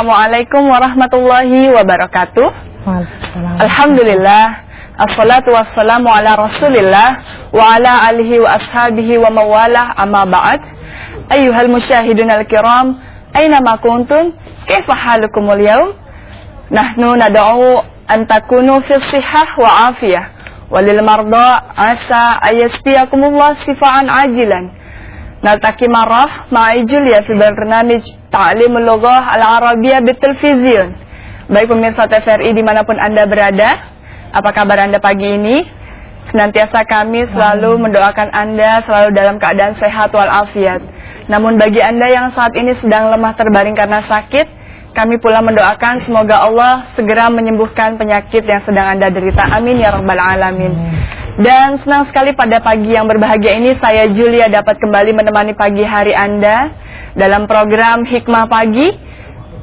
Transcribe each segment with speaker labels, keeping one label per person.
Speaker 1: Assalamualaikum warahmatullahi wabarakatuh. Alhamdulillah. Assalatu wassalamu ala rasulillah wa ala alihi wa ashabihi wa mawalah amma ba'd. Ayuhal musyahidun al-kiram, aina ma kuntum? Kaifa halukumul yawm? Nahnu nad'u an takunu fi sihah wa afiyah. Walil marda asa ayasfiyakumullah sifaan ajilan. نلتقي مرة مع جوليا في برنامج تعليم اللغة العربية بالتلفزيون Baik pemirsa TVRI dimanapun Anda berada, apa kabar Anda pagi ini? Senantiasa kami selalu mendoakan Anda selalu dalam keadaan sehat walafiat. Namun bagi Anda yang saat ini sedang lemah terbaring karena sakit, kami pula mendoakan semoga Allah segera menyembuhkan penyakit yang sedang Anda derita. Amin ya rabbal alamin. Dan senang sekali pada pagi yang berbahagia ini saya Julia dapat kembali menemani pagi hari Anda dalam program Hikmah Pagi,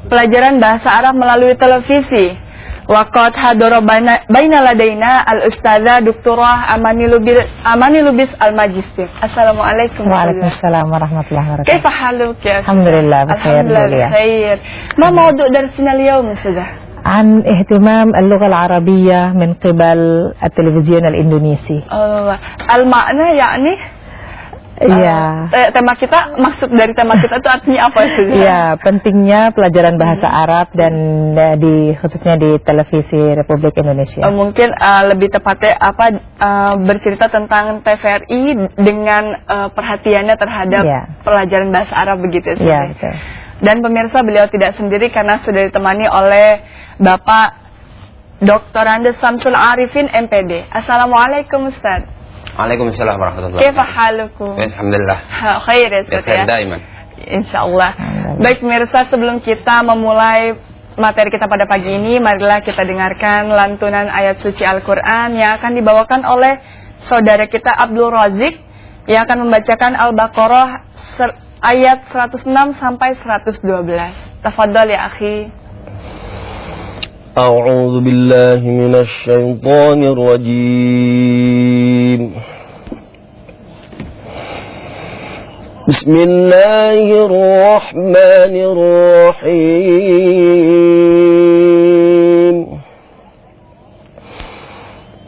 Speaker 1: pelajaran bahasa Arab melalui televisi. Waqat hadoro baina ladaina al-ustadha Dukturah Amani Lubis al-Majistir. Assalamualaikum
Speaker 2: Waalaikumsalam warahmatullahi wabarakatuh.
Speaker 1: Kaifa haluk ya?
Speaker 2: Alhamdulillah,
Speaker 1: bikhair
Speaker 2: Alhamdulillah,
Speaker 1: bikhair. Ma maudu darsina al-yawm, Ustazah?
Speaker 2: عن اهتمام اللغة العربية من قبل التلفزيون الإندونيسي.
Speaker 1: Oh, al-makna yakni
Speaker 2: Iya.
Speaker 1: eh, tema kita maksud dari tema kita itu artinya apa Ustazah?
Speaker 2: Iya, pentingnya pelajaran bahasa Arab dan eh, di khususnya di televisi Republik
Speaker 1: Eh,
Speaker 2: Indonesia.
Speaker 1: mungkin eh, lebih tepatnya apa eh, bercerita tentang TVRI dengan eh, perhatiannya terhadap
Speaker 2: Iya.
Speaker 1: pelajaran bahasa Arab begitu ya,
Speaker 2: Iya,
Speaker 1: Ustazah?
Speaker 2: betul.
Speaker 1: Dan pemirsa beliau tidak sendiri karena sudah ditemani oleh Bapak Dr. Andes Samsul Arifin MPD. Assalamualaikum Ustaz.
Speaker 3: Waalaikumsalam warahmatullahi
Speaker 1: Kaifa halukum?
Speaker 3: Alhamdulillah.
Speaker 1: Ha, Khair ya Ustaz ya.
Speaker 3: daiman.
Speaker 1: Insyaallah. Baik pemirsa sebelum kita memulai materi kita pada pagi ini, marilah kita dengarkan lantunan ayat suci Al-Quran yang akan dibawakan oleh saudara kita Abdul Razik yang akan membacakan Al-Baqarah ayat 106 sampai 112. Tafadhol ya akhi.
Speaker 4: أعوذ بالله من الشيطان الرجيم بسم الله الرحمن الرحيم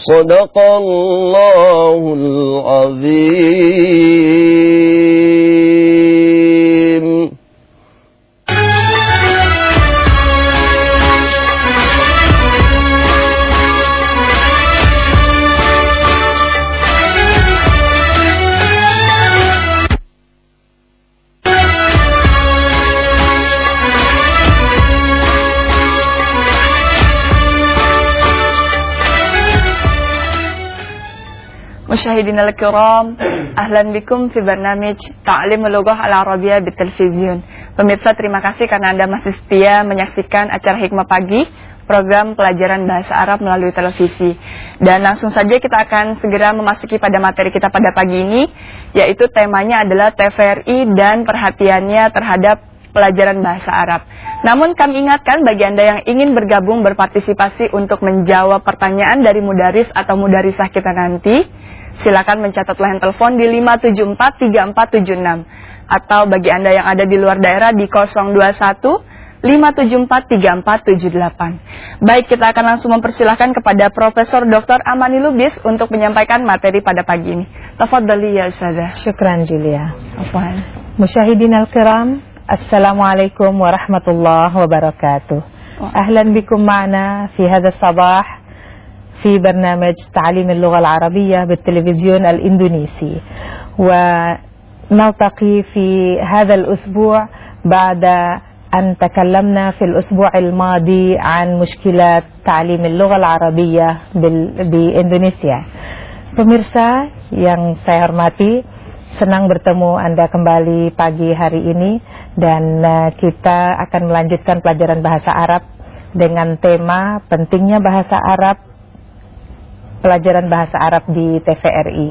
Speaker 4: صدق الله العظيم.
Speaker 1: مشاهدينا الكرام أهلا بكم في برنامج تعليم اللغة العربية بالتلفزيون Pemirsa terima kasih karena Anda masih setia menyaksikan acara Hikmah Pagi program pelajaran bahasa Arab melalui televisi. Dan langsung saja kita akan segera memasuki pada materi kita pada pagi ini, yaitu temanya adalah TVRI dan perhatiannya terhadap pelajaran bahasa Arab. Namun kami ingatkan bagi Anda yang ingin bergabung berpartisipasi untuk menjawab pertanyaan dari mudaris atau mudarisah kita nanti, Silakan mencatat lain telepon di 5743476 atau bagi Anda yang ada di luar daerah di 021 5743478. Baik, kita akan langsung mempersilahkan kepada Profesor Dr. Amani Lubis untuk menyampaikan materi pada pagi ini. Tafadhali ya Ustazah.
Speaker 2: Syukran Julia.
Speaker 1: Apaan?
Speaker 2: Musyahidin al-kiram, Assalamualaikum warahmatullahi wabarakatuh. Ahlan bikum ma'na fi hadha sabah في برنامج تعليم اللغة العربية بالتلفزيون الإندونيسي ونلتقي في هذا الأسبوع بعد أن تكلمنا في الأسبوع الماضي عن مشكلات تعليم اللغة العربية بال- بإندونيسيا Pemirsa yang saya hormati, senang bertemu Anda kembali pagi hari ini dan eh, kita akan melanjutkan pelajaran bahasa Arab dengan tema pentingnya bahasa Arab, pelajaran bahasa Arab di TVRI.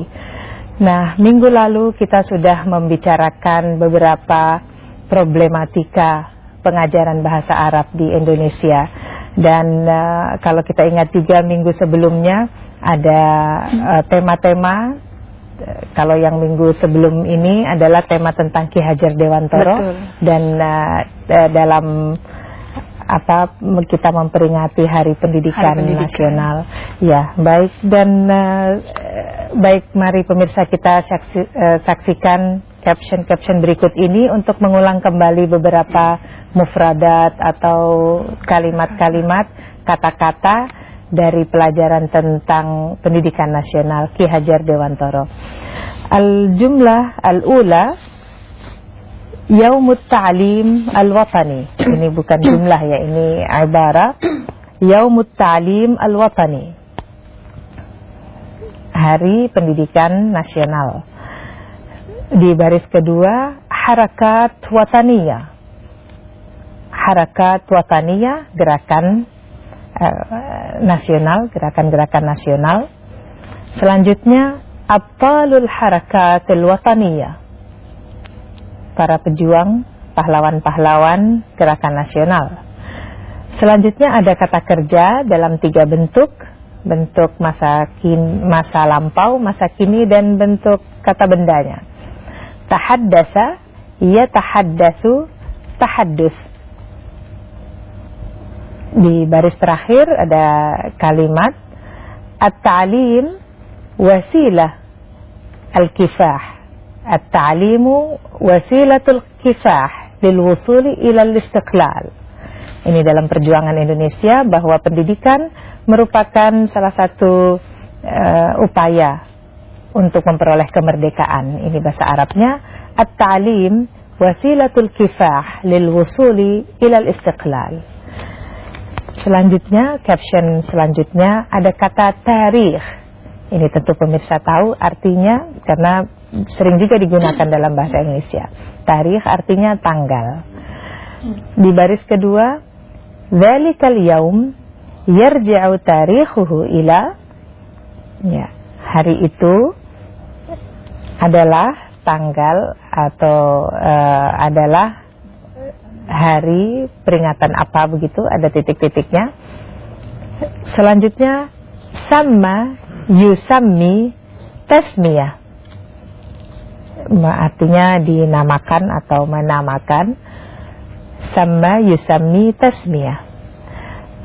Speaker 2: Nah, minggu lalu kita sudah membicarakan beberapa problematika pengajaran bahasa Arab di Indonesia. Dan eh, kalau kita ingat juga minggu sebelumnya ada eh, tema-tema eh, kalau yang minggu sebelum ini adalah tema tentang Ki Hajar Dewantoro
Speaker 1: Betul.
Speaker 2: dan eh, dalam apa kita memperingati Hari Pendidikan,
Speaker 1: Hari Pendidikan.
Speaker 2: Nasional. Ya, baik dan eh, baik mari pemirsa kita saksi, eh, saksikan caption-caption berikut ini untuk mengulang kembali beberapa mufradat atau kalimat-kalimat kata-kata dari pelajaran tentang pendidikan nasional Ki Hajar Dewantoro. Al-jumlah al-ula Yaumut Ta'lim Al-Watani. Ini bukan jumlah ya, ini ibarat. Yaumut Ta'lim Al-Watani. Hari Pendidikan Nasional. Di baris kedua, Harakat Wataniyah. Harakat Wataniyah, gerakan eh, nasional, gerakan-gerakan nasional. Selanjutnya, Abtalul Harakatil Wataniyah para pejuang, pahlawan-pahlawan gerakan nasional. Selanjutnya ada kata kerja dalam tiga bentuk, bentuk masa kin, masa lampau, masa kini dan bentuk kata bendanya. Tahaddasa, ya tahaddasu, tahaddus. Di baris terakhir ada kalimat at-ta'lim wasilah al-kifah. التعليم وسيلة الكفاح للوصول إلى الاستقلال. Ini dalam perjuangan Indonesia bahwa pendidikan merupakan salah satu uh, upaya untuk memperoleh kemerdekaan. Ini bahasa Arabnya at-ta'lim wasilatul kifah lil wusuli ilal istiqlal. Selanjutnya, caption selanjutnya ada kata tarikh. Ini tentu pemirsa tahu artinya karena sering juga digunakan dalam bahasa Indonesia. Tarikh artinya tanggal. Di baris kedua, Zalikal yaum yarji'u tarikhuhu ila ya, hari itu adalah tanggal atau uh, adalah hari peringatan apa begitu ada titik-titiknya selanjutnya sama yusammi tasmiyah artinya dinamakan atau menamakan sama yusammi tasmiyah.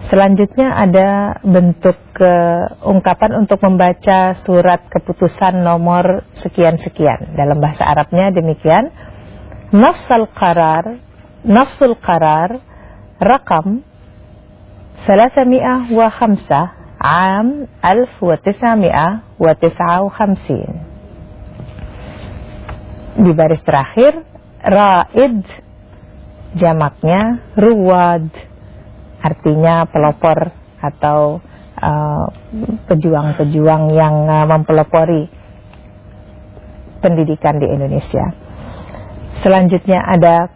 Speaker 2: Selanjutnya ada bentuk uh, ungkapan untuk membaca surat keputusan nomor sekian-sekian. Dalam bahasa Arabnya demikian. Nafsul qarar, nafsul qarar, rakam 305 am 1959. Di baris terakhir, Raid jamaknya ruwad artinya pelopor atau uh, pejuang-pejuang uh, yang uh, mempelopori pendidikan di Indonesia. Selanjutnya ada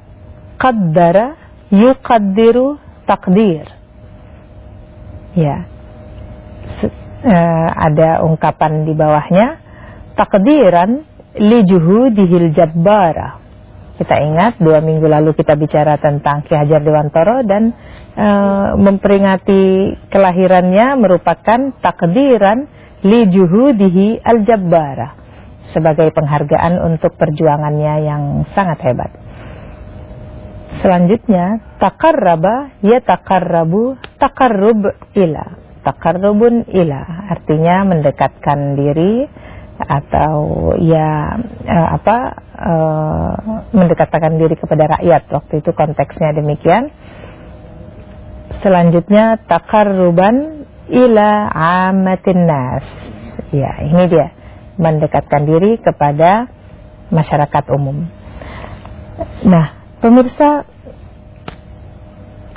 Speaker 2: qaddara yuqaddiru takdir. Ya. uh, ada ungkapan di bawahnya takdiran li juhudihil jabbara kita ingat dua minggu lalu kita bicara tentang Ki Hajar Dewantoro dan e, memperingati kelahirannya merupakan takdiran li juhudihi al-jabbara sebagai penghargaan untuk perjuangannya yang sangat hebat. Selanjutnya takarraba ya takarrabu takarrub ila takarrubun ila artinya mendekatkan diri atau ya uh, apa uh, mendekatkan diri kepada rakyat. Waktu itu konteksnya demikian. Selanjutnya takarruban ila amatin nas. Ya ini dia. Mendekatkan diri kepada masyarakat umum. Nah pemirsa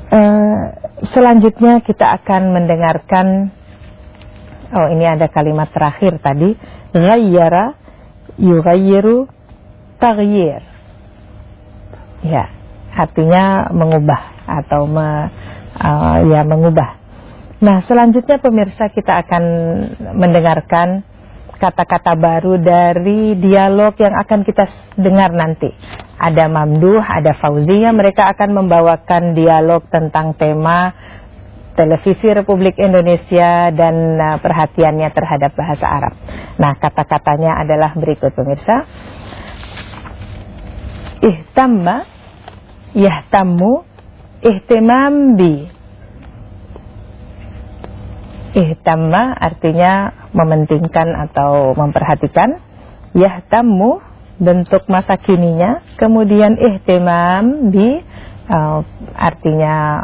Speaker 2: uh, selanjutnya kita akan mendengarkan oh ini ada kalimat terakhir tadi. Ghayyara yughayyiru taghyir. Ya artinya mengubah atau me, uh, ya mengubah. Nah selanjutnya pemirsa kita akan mendengarkan kata-kata baru dari dialog yang akan kita dengar nanti. Ada Mamduh, ada Fauzia, mereka akan membawakan dialog tentang tema televisi Republik Indonesia dan uh, perhatiannya terhadap bahasa Arab. Nah, kata-katanya adalah berikut pemirsa. Ihtamma yahtammu ihtimam bi. Ihtamma artinya mementingkan atau memperhatikan. Yahtammu bentuk masa kininya. Kemudian ihtimam bi uh, artinya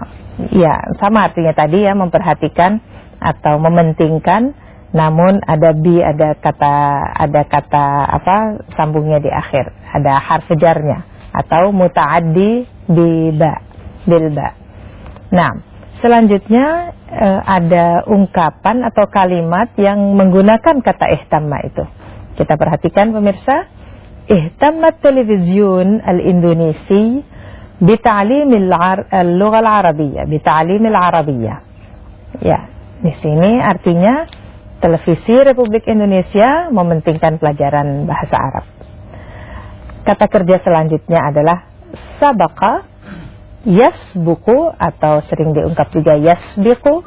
Speaker 2: ya sama artinya tadi ya memperhatikan atau mementingkan. Namun ada bi ada kata ada kata apa sambungnya di akhir. Ada harf jarnya. Atau mutaaddi bi ba bil ba. Nah selanjutnya eh, ada ungkapan atau kalimat yang menggunakan kata ihtamma itu. Kita perhatikan pemirsa. Ihtammat television al-Indonesi بتعليم اللغة العربية بتعليم العربية ya di sini artinya televisi Republik Indonesia mementingkan pelajaran bahasa Arab kata kerja selanjutnya adalah sabaka yasbuku atau sering diungkap juga yasbiku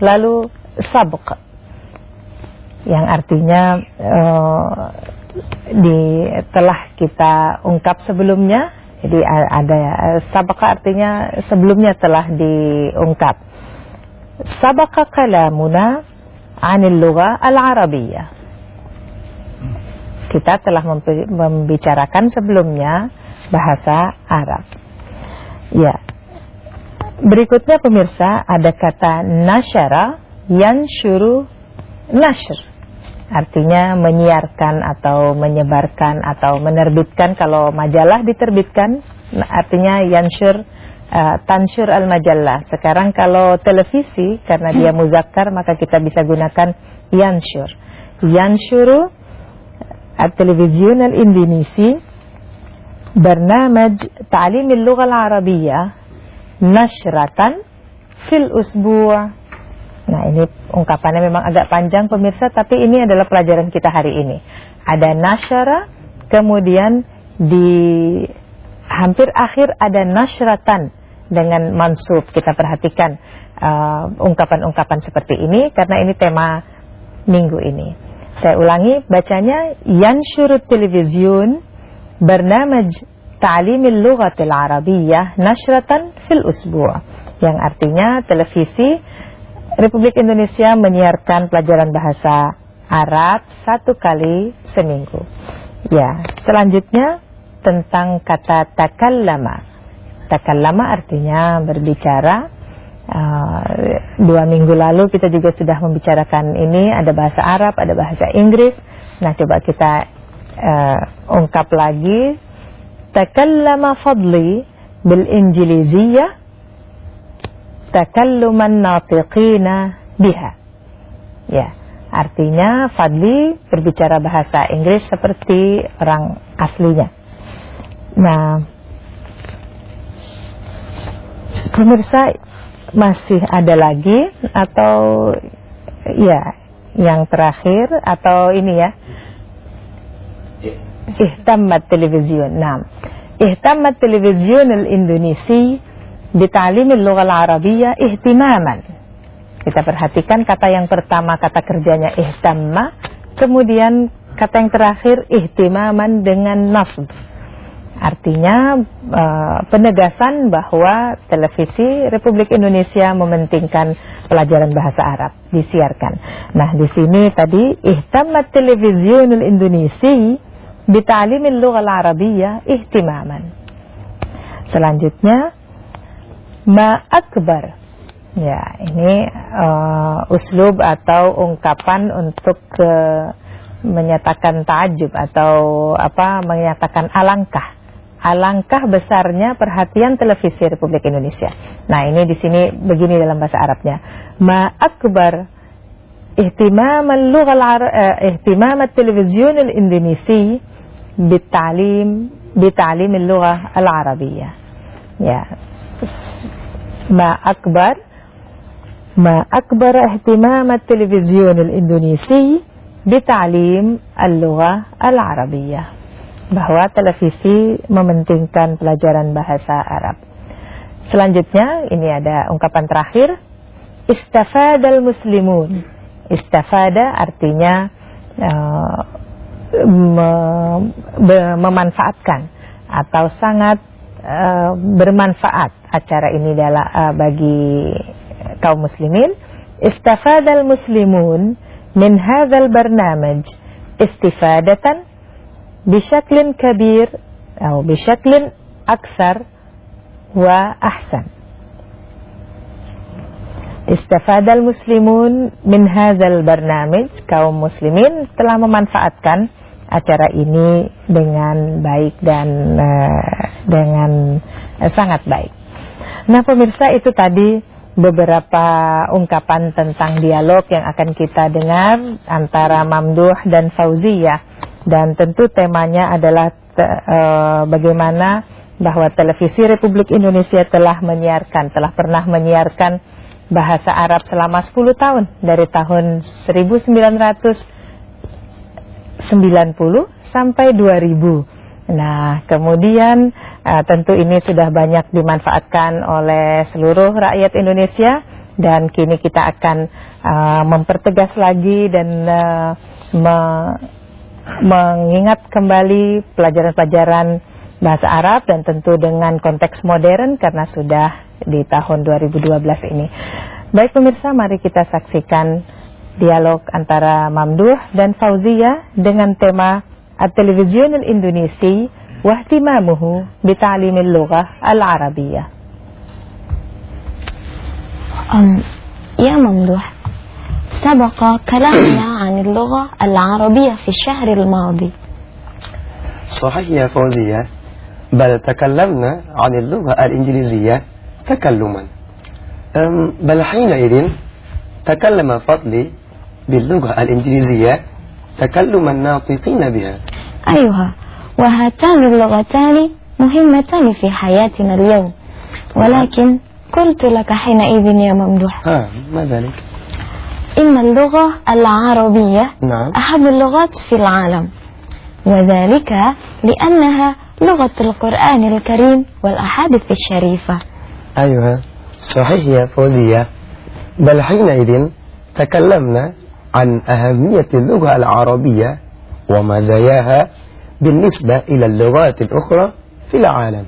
Speaker 2: lalu sabq yang artinya uh, di telah kita ungkap sebelumnya jadi ada sabaka artinya sebelumnya telah diungkap. Sabaka kalamuna anil lugha al-arabiyyah. Kita telah membicarakan sebelumnya bahasa Arab. Ya. Berikutnya pemirsa ada kata nasyara yanshuru nashr artinya menyiarkan atau menyebarkan atau menerbitkan kalau majalah diterbitkan nah, artinya yanshur uh, tansyur al majalah sekarang kalau televisi karena dia muzakkar maka kita bisa gunakan yanshur yanshuru التلفزيون الإندونيسي برنامج تعليم اللغة العربية نشرة في الأسبوع Nah ini ungkapannya memang agak panjang pemirsa Tapi ini adalah pelajaran kita hari ini. Ada nasyara Kemudian di hampir akhir ada nasyratan Dengan mansub. Kita perhatikan ungkapan-ungkapan uh, seperti ini Karena ini tema minggu ini. Saya ulangi bacanya Yansyurut televizyun Bernamaj Ta'limil Lughatil Arabiyyah Nasyratan fil usbu' Yang artinya televisi Republik Indonesia menyiarkan pelajaran bahasa Arab satu kali seminggu. Ya, selanjutnya tentang kata takallama. Takallama artinya berbicara. Uh, dua minggu lalu kita juga sudah membicarakan ini ada bahasa Arab, ada bahasa Inggris. Nah, coba kita uh, ungkap lagi. Takallama fadli bil Injiliziyah takalluman natiqina biha. Ya, artinya Fadli berbicara bahasa Inggris seperti orang aslinya. Nah, pemirsa masih ada lagi atau ya yang terakhir atau ini ya ihtammat television nah ihtammat television al-Indonesi bita'limil lughal arabiyyah ihtimaman. Kita perhatikan kata yang pertama kata kerjanya ihtamma, kemudian kata yang terakhir ihtimaman dengan nasb. Artinya uh, penegasan bahwa televisi Republik Indonesia mementingkan pelajaran bahasa Arab disiarkan. Nah, di sini tadi ihtammat televisionul Indonesi bita'limil lughal arabiyyah ihtimaman. Selanjutnya ma akbar. Ya, ini uh, uslub atau ungkapan untuk uh, menyatakan takjub atau apa menyatakan alangkah. Alangkah besarnya perhatian televisi Republik Indonesia. Nah, ini di sini begini dalam bahasa Arabnya. Ma akbar ihtimam at-television al-indonesi bitalim bitalim al-lugha al-arabiyyah. Ya, ما أكبر ما أكبر اهتمام التلفزيون الإندونيسي بتعليم اللغة العربية bahwa televisi mementingkan pelajaran bahasa Arab. Selanjutnya ini ada ungkapan terakhir istafadal muslimun. Istafada artinya uh, memanfaatkan atau sangat uh, bermanfaat acara ini adalah uh, bagi kaum muslimin. Istafadal muslimun min hadzal barnamaj istifadatan bishaklin kabir atau bishaklin aksar wa ahsan. Istafadal muslimun min hadzal barnamaj kaum muslimin telah memanfaatkan acara ini dengan baik dan uh, dengan uh, sangat baik. Nah pemirsa itu tadi beberapa ungkapan tentang dialog yang akan kita dengar antara Mamduh dan Fauziyah dan tentu temanya adalah uh, bagaimana bahwa televisi Republik Indonesia telah menyiarkan, telah pernah menyiarkan bahasa Arab selama 10 tahun dari tahun 1900 90 sampai 2000. Nah, kemudian uh, tentu ini sudah banyak dimanfaatkan oleh seluruh rakyat Indonesia dan kini kita akan uh, mempertegas lagi dan uh, me mengingat kembali pelajaran-pelajaran bahasa Arab dan tentu dengan konteks modern karena sudah di tahun 2012 ini. Baik pemirsa, mari kita saksikan dialog antara Mamduh dan Fauzia dengan tema At-Television Indonesi wahtimamuhu bita'limil lughah al-arabiyyah.
Speaker 5: Um, ya Mamduh, سبق كلامنا عن اللغة العربية في الشهر الماضي
Speaker 6: صحيح يا فوزية بل تكلمنا عن اللغة الإنجليزية تكلما أم، بل حينئذ تكلم فضلي باللغة الإنجليزية تكلم الناطقين بها.
Speaker 5: أيها وهاتان اللغتان مهمتان في حياتنا اليوم. ولكن قلت لك حينئذ يا ممدوح.
Speaker 6: ها ما ذلك؟
Speaker 5: إن اللغة العربية
Speaker 6: نعم.
Speaker 5: أهم اللغات في العالم. وذلك لأنها لغة القرآن الكريم والأحاديث الشريفة.
Speaker 6: أيوة صحيح يا فوزية. بل حينئذ تكلمنا عن أهمية اللغة العربية ومزاياها بالنسبة إلى اللغات الأخرى في العالم.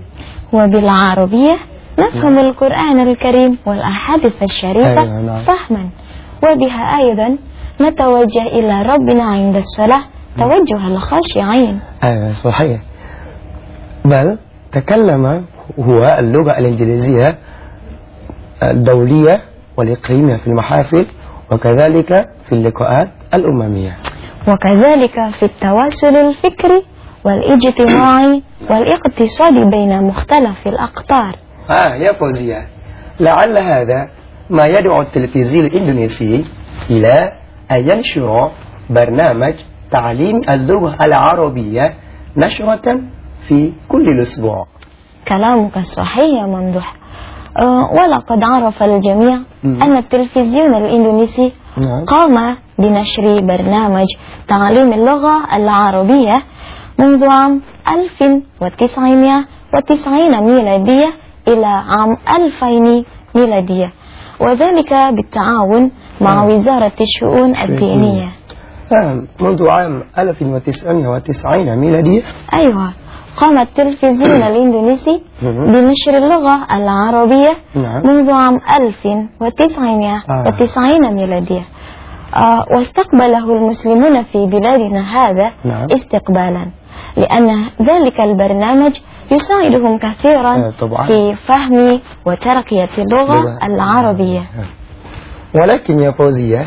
Speaker 5: وبالعربية نفهم القرآن الكريم والأحاديث الشريفة
Speaker 6: أيوة، نعم.
Speaker 5: فهما. وبها أيضا نتوجه إلى ربنا عند الصلاة توجه الخاشعين.
Speaker 6: أيوة صحيح. بل تكلم هو اللغة الإنجليزية الدولية والإقليمية في المحافل وكذلك في اللقاءات الأممية.
Speaker 5: وكذلك في التواصل الفكري والإجتماعي والاقتصادي بين مختلف الأقطار.
Speaker 6: آه يا فوزية. لعل هذا ما يدعو التلفزيون الإندونيسي إلى أن ينشر برنامج تعليم اللغة العربية نشرة في كل أسبوع
Speaker 5: كلامك صحيح يا ممدوح. ولقد عرف الجميع. أن التلفزيون الإندونيسي
Speaker 6: نعم.
Speaker 5: قام بنشر برنامج تعليم اللغة العربية منذ عام 1990 ميلادية إلى عام 2000 ميلادية وذلك بالتعاون مع
Speaker 6: آه.
Speaker 5: وزارة الشؤون الدينية
Speaker 6: آه منذ عام 1990 ميلادية
Speaker 5: أيوة قام التلفزيون الإندونيسي. بنشر اللغة العربية
Speaker 6: نعم.
Speaker 5: منذ عام 1990 ميلادية آه واستقبله المسلمون في بلادنا هذا
Speaker 6: نعم.
Speaker 5: استقبالا لأن ذلك البرنامج يساعدهم كثيرا
Speaker 6: آه،.
Speaker 5: في فهم وترقية اللغة
Speaker 6: لغة.
Speaker 5: العربية
Speaker 6: آه. ولكن يا فوزية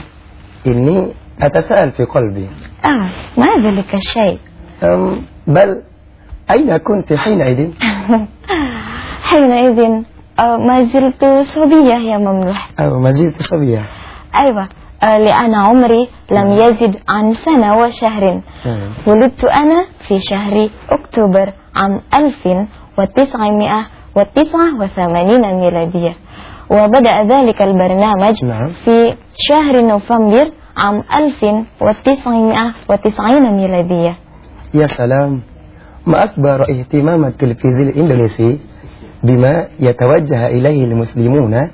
Speaker 6: إني أتساءل في قلبي
Speaker 5: آه ما ذلك الشيء
Speaker 6: بل أين كنت حينئذ؟
Speaker 5: حينئذ آه ما زلت صبية يا ممدوح
Speaker 6: أو ما زلت صبية.
Speaker 5: أيوة آه لأن عمري لم يزد عن سنة وشهر.
Speaker 6: آه.
Speaker 5: ولدت أنا في شهر أكتوبر عام 1989 ميلادية. وبدأ ذلك البرنامج
Speaker 6: نعم.
Speaker 5: في شهر نوفمبر عام 1990 ميلادية.
Speaker 6: يا سلام. ما أكبر اهتمام التلفزيون الإندونيسي بما يتوجه إليه المسلمون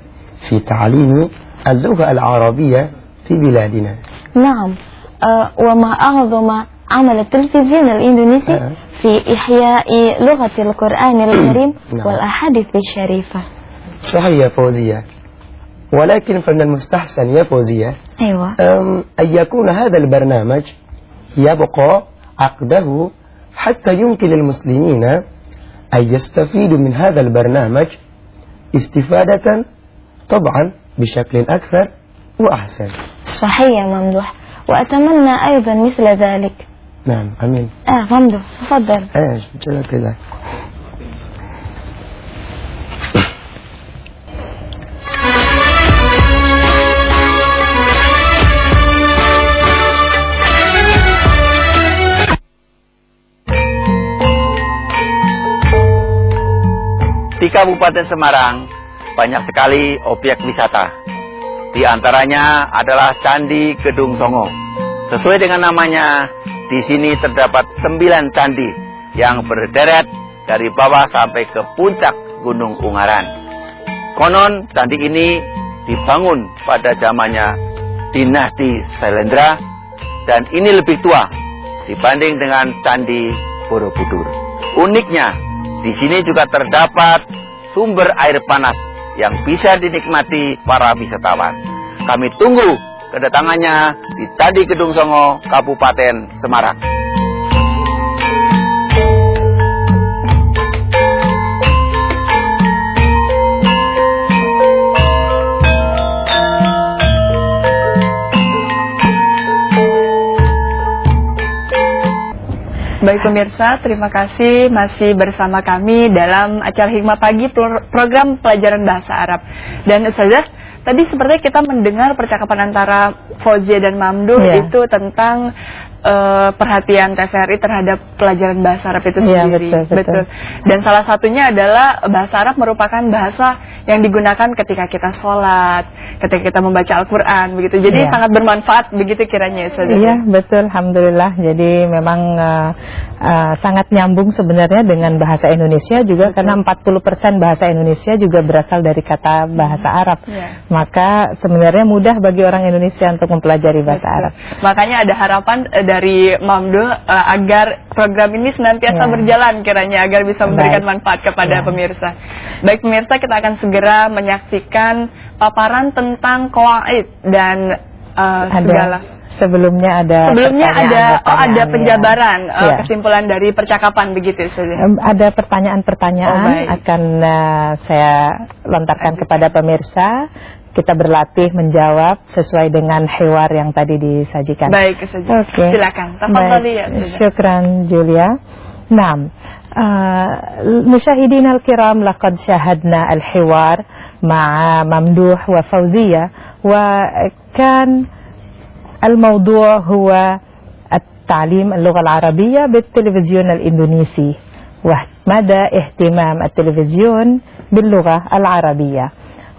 Speaker 6: في تعليم اللغة العربية في بلادنا.
Speaker 5: نعم. آه وما أعظم عمل التلفزيون الإندونيسي
Speaker 6: آه.
Speaker 5: في إحياء لغة القرآن الكريم
Speaker 6: نعم.
Speaker 5: والأحاديث الشريفة.
Speaker 6: صحيح يا فوزية. ولكن فمن المستحسن يا فوزية
Speaker 5: أيوة.
Speaker 6: أن يكون هذا البرنامج يبقى عقده حتى يمكن للمسلمين أن يستفيدوا من هذا البرنامج استفادة طبعا بشكل أكثر وأحسن.
Speaker 5: صحيح يا ممدوح. وأتمنى أيضا مثل ذلك.
Speaker 6: نعم أمين.
Speaker 5: آه ممدوح تفضل.
Speaker 6: إيش كذا كذا
Speaker 3: Kabupaten Semarang banyak sekali objek wisata. Di antaranya adalah Candi Gedung Songo. Sesuai dengan namanya, di sini terdapat sembilan candi yang berderet dari bawah sampai ke puncak Gunung Ungaran. Konon candi ini dibangun pada zamannya dinasti Sailendra dan ini lebih tua dibanding dengan Candi Borobudur. Uniknya, di sini juga terdapat sumber air panas yang bisa dinikmati para wisatawan. Kami tunggu kedatangannya di Candi Gedung Songo, Kabupaten Semarang.
Speaker 1: Pemirsa, terima kasih masih bersama kami dalam acara Hikmah Pagi pro- program pelajaran bahasa Arab. Dan Ustazah, tadi sepertinya kita mendengar percakapan antara Fauzia dan Mamduh
Speaker 2: Iya.
Speaker 1: itu tentang eh, perhatian TVRI terhadap pelajaran bahasa Arab itu
Speaker 2: Iya,
Speaker 1: sendiri.
Speaker 2: betul, betul.
Speaker 1: Dan salah satunya adalah bahasa Arab merupakan bahasa yang digugakan ketika kita sholat, ketika kita membaca Al-Quran, begitu. Jadi
Speaker 2: Iya.
Speaker 1: sangat bermanfaat begitu kiranya.
Speaker 2: Iya betul, alhamdulillah. Jadi memang uh, uh, sangat nyambung sebenarnya dengan bahasa Indonesia juga karena 40% bahasa Indonesia juga berasal dari kata bahasa Arab.
Speaker 1: Iya.
Speaker 2: Maka sebenarnya mudah bagi orang Indonesia untuk mempelajari bahasa Arab.
Speaker 1: Makanya ada harapan eh, dari Mamdo eh, agar program ini senantiasa
Speaker 2: Ya.
Speaker 1: berjalan kiranya agar bisa memberikan
Speaker 2: Baik.
Speaker 1: manfaat kepada
Speaker 2: Ya.
Speaker 1: pemirsa. Baik pemirsa kita akan segera menyaksikan paparan tentang koaid dan eh, segala.
Speaker 2: sebelumnya ada
Speaker 1: Sebelumnya ada oh, ada
Speaker 2: ya.
Speaker 1: penjabaran
Speaker 2: Ya.
Speaker 1: kesimpulan dari percakapan begitu saja.
Speaker 2: Ada pertanyaan-pertanyaan
Speaker 1: Oh, baik.
Speaker 2: akan uh, saya lontarkan kepada pemirsa Kita berlatih menjawab sesuai dengan hewar yang tadi disajikan.
Speaker 1: Baik saja.
Speaker 2: Oke.
Speaker 1: Silakan. Tafadhali ya.
Speaker 2: Baik.
Speaker 1: Ustazah.
Speaker 2: Julia. Julia. نعم آه، مشاهدينا الكرام لقد شاهدنا الحوار مع ممدوح وفوزية وكان الموضوع هو التعليم اللغة العربية بالتلفزيون الإندونيسي ومدى اهتمام التلفزيون باللغة العربية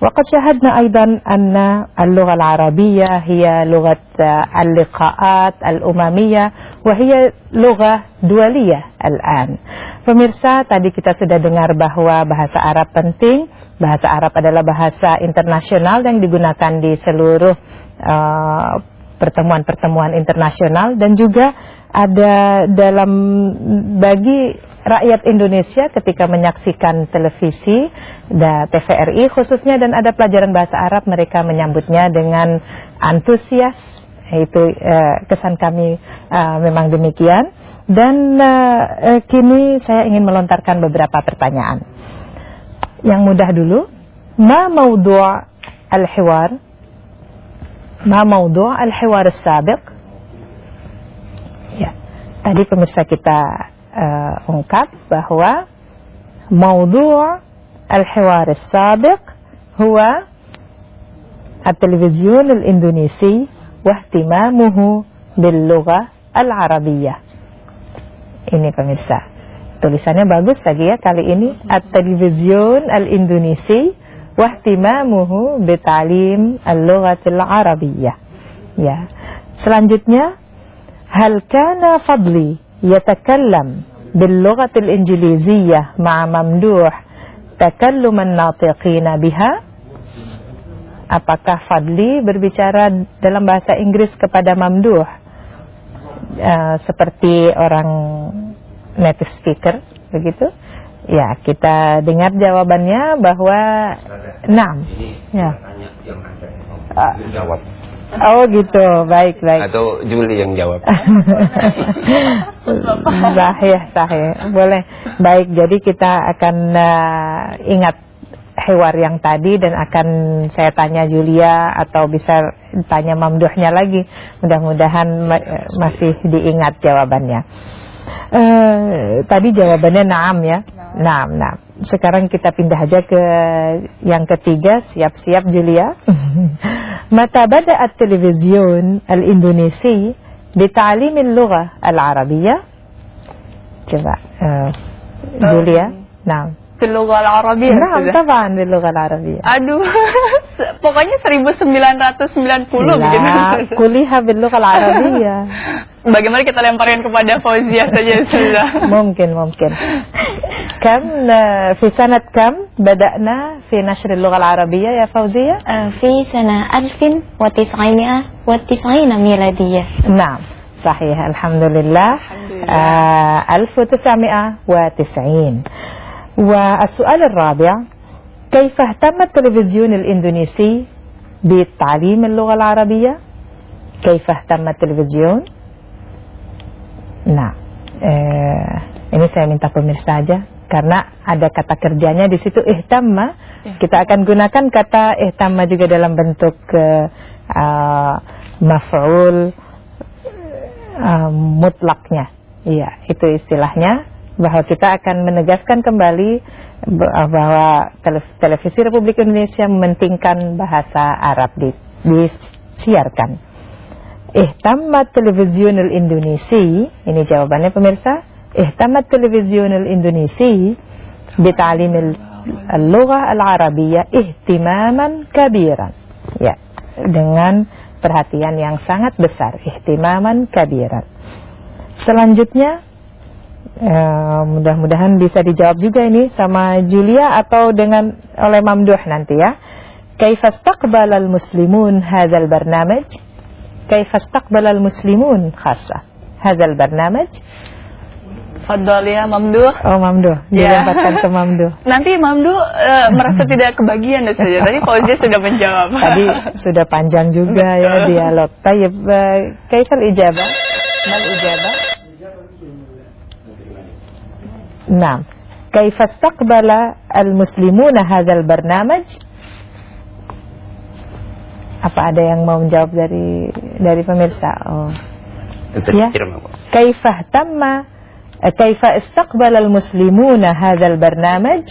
Speaker 2: وقد شاهدنا أيضا أن اللغة العربية هي لغة آه، اللقاءات الأممية وهي لغة دولية الآن Pemirsa, tadi kita sudah dengar bahwa bahasa Arab penting. Bahasa Arab adalah bahasa internasional yang digunakan di seluruh uh, pertemuan-pertemuan internasional dan juga ada dalam bagi rakyat Indonesia ketika menyaksikan televisi da TVRI khususnya dan ada pelajaran bahasa Arab mereka menyambutnya dengan antusias. Itu eh, kesan kami eh, memang demikian. Dan eh, eh, kini saya ingin melontarkan beberapa pertanyaan. Yang mudah dulu. Ma maudhu' al-hiwar? Ma maudhu' al-hiwar as-sabiq? Ya. Tadi pemirsa kita eh, ungkap bahwa maudhu' al-hiwar as-sabiq huwa التلفزيون الإندونيسي واهتمامه باللغة العربية ini pemirsa tulisannya bagus lagi ya kali ini at-television al-indonesi wahtimamuhu bitalim al-lughatil arabiyyah ya selanjutnya hal kana fadli yatakallam باللغة الإنجليزية مع ممدوح takalluman natiqina biha? Apakah Fadli berbicara dalam bahasa Inggris kepada mamduh? Uh, seperti orang native speaker begitu? Ya kita dengar jawabannya bahwa enam ya. Ah.
Speaker 7: jawab
Speaker 2: oh gitu. Baik baik.
Speaker 7: Atau Juli yang jawab.
Speaker 2: Sahih sahih. Boleh. Baik jadi kita akan uh, ingat hewar yang tadi dan akan saya tanya Julia atau bisa tanya Mamduhnya lagi. Mudah-mudahan ma- eh, masih diingat jawabannya. Eh, tadi jawabannya naam ya? Naam naam sekarang kita pindah aja ke yang ketiga siap-siap Julia mata bada at-television al-Indonesi بتعليم اللغة العربية coba eh, Julia نعم
Speaker 1: Bilugha al-Arabiyyah.
Speaker 2: نعم
Speaker 1: sudah.
Speaker 2: طبعا باللغة العربية
Speaker 1: Aduh, pokoknya 1990 begitu.
Speaker 2: لا قوليها باللغة العربية
Speaker 1: Bagaimana kita lemparkan kepada Fauzia saja sudah.
Speaker 2: ممكن ممكن كم آه، في سنة كم بدأنا في نشر اللغة العربية يا فوزية
Speaker 5: آه، في سنة 1990 ميلادية
Speaker 2: نعم صحيح الحمد لله آه 1990 والسؤال الرابع كيف اهتم التلفزيون الإندونيسي بتعليم اللغة العربية كيف اهتم التلفزيون Nah, eh, ini saya minta pemirsa aja karena ada kata kerjanya di situ ihtamma. Kita akan gunakan kata ihtamma juga dalam bentuk eh, ah, maf'ul ah, mutlaknya. Iya, itu istilahnya bahwa kita akan menegaskan kembali ba- bahwa tele- televisi Republik Indonesia mementingkan bahasa Arab di, disiarkan. Eh tamat Televisional Indonesia. Ini jawabannya pemirsa. Eh tamat Televisional Indonesia. Bita'lim al-lughah al-arabiyah Ihtimaman kabiran. Ya Dengan perhatian yang sangat besar Ihtimaman kabiran. Selanjutnya Ya, mudah-mudahan bisa dijawab juga ini sama Julia atau dengan oleh Mamduh nanti ya. Kaifastaqbalal muslimun hadzal barnamaj? كيف استقبل المسلمون خاصة هذا البرنامج
Speaker 1: Fadol ya Mamduh.
Speaker 2: oh Mamduh
Speaker 1: Ya.
Speaker 2: dilemparkan ke Mamduh
Speaker 1: Nanti Mamdu eh, merasa tidak kebagian saja. Tadi Fauzi sudah menjawab.
Speaker 2: Tadi sudah panjang juga ya dialog. Tayyib, eh, kaifal ijabah? Mal ijabah? Naam. كيف استقبل المسلمون هذا البرنامج؟ Apa ada yang mau menjawab dari dari pemirsa? Oh. Ya. Kaifah tamma eh, kaifah istaqbala al-muslimuna hadzal barnamaj?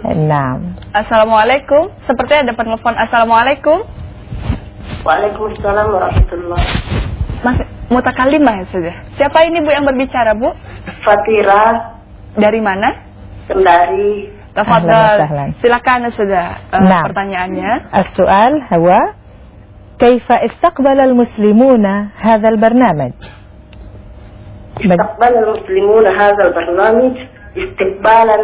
Speaker 1: enam Assalamualaikum. Seperti ada penelpon. Assalamualaikum.
Speaker 7: Waalaikumsalam warahmatullahi.
Speaker 1: Mas mutakalimah ya sudah. Ya. Siapa ini Bu yang berbicara, Bu?
Speaker 7: Fatira.
Speaker 1: Dari mana?
Speaker 7: Kendari.
Speaker 2: Tafadhol.
Speaker 1: Silakan sudah uh,
Speaker 2: nah.
Speaker 1: pertanyaannya.
Speaker 2: As-su'al Hawa كيف استقبل المسلمون هذا البرنامج
Speaker 7: استقبل المسلمون هذا البرنامج استقبالا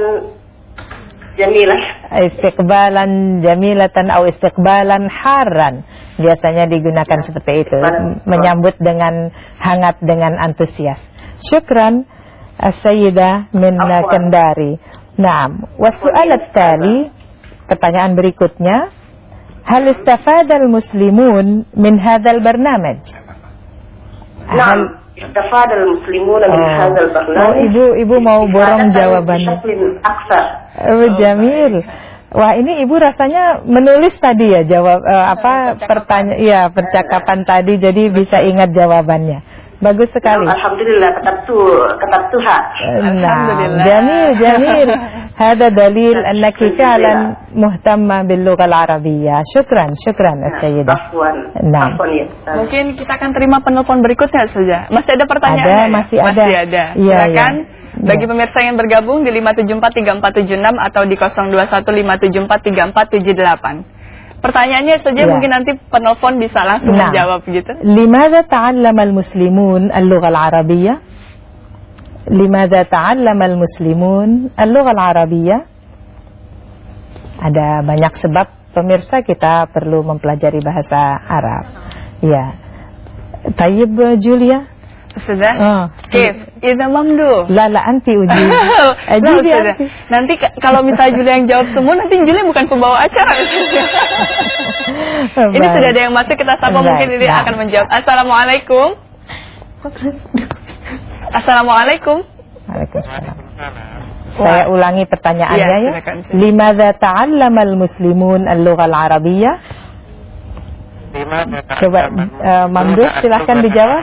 Speaker 7: جميلا
Speaker 2: استقبالا جميلة أو استقبالا حارا biasanya digunakan seperti itu menyambut dengan hangat dengan antusias syukran السيدة من
Speaker 7: Afwan.
Speaker 2: Kendari نعم والسؤال التالي pertanyaan berikutnya هل استفاد المسلمون من هذا البرنامج
Speaker 7: نعم استفاد المسلمون من
Speaker 2: Oh.
Speaker 7: هذا
Speaker 2: Oh,
Speaker 7: البرنامج
Speaker 2: ibu ibu mau borong
Speaker 7: استفادة
Speaker 2: jawabannya.
Speaker 7: بشكل أكثر
Speaker 2: Oh, Jamil. Wah, ini ibu rasanya menulis tadi ya jawab eh, apa pertanyaan iya percakapan tadi jadi bisa ingat jawabannya. Bagus sekali.
Speaker 7: الحمد لله كتبت كتبتها
Speaker 2: نعم
Speaker 1: Alhamdulillah.
Speaker 2: جميل جميل هذا دليل أنك فعلا مهتمة باللغة العربية شكرا شكرا السيدة
Speaker 7: عفوا
Speaker 2: نعم.
Speaker 7: عفوا يا أستاذ.
Speaker 1: Mungkin kita akan terima penelpon berikutnya saja. Masih ada pertanyaan?
Speaker 2: Ada,
Speaker 1: ya?
Speaker 2: masih ada.
Speaker 1: Masih ada.
Speaker 2: Iya,
Speaker 1: Silakan.
Speaker 2: iya.
Speaker 1: Bagi
Speaker 2: Iya.
Speaker 1: pemirsa yang bergabung di 5743476 atau di 0215743478. Pertanyaannya saja
Speaker 2: ya.
Speaker 1: mungkin nanti penelpon bisa langsung
Speaker 2: nah,
Speaker 1: menjawab gitu.
Speaker 2: Limadha ta'allama al-muslimun al-lugha al-arabiyyah? Limadha ta'allama al-muslimun al-lugha al-arabiyyah? Ada banyak sebab pemirsa kita perlu mempelajari bahasa Arab. Ya. Tayyib Julia
Speaker 1: sudah?
Speaker 2: Ah.
Speaker 1: Kif, Ida Mamdu.
Speaker 2: La la anti uji. Eh,
Speaker 1: Nah,
Speaker 2: Julia.
Speaker 1: sudah. Nanti ka- kalau misalnya Julia yang jawab semua, nanti Julia bukan pembawa acara. ini sudah ada yang masuk, kita sapa mungkin ini
Speaker 2: nah.
Speaker 1: akan menjawab. Assalamualaikum. Assalamualaikum.
Speaker 2: Waalaikumsalam. Saya ulangi pertanyaannya
Speaker 1: Iya,
Speaker 2: ya.
Speaker 1: silakan, silakan.
Speaker 2: Limadha ta'allama al-muslimun al-lugha al-arabiyyah? Coba uh, Mamduh silahkan dijawab.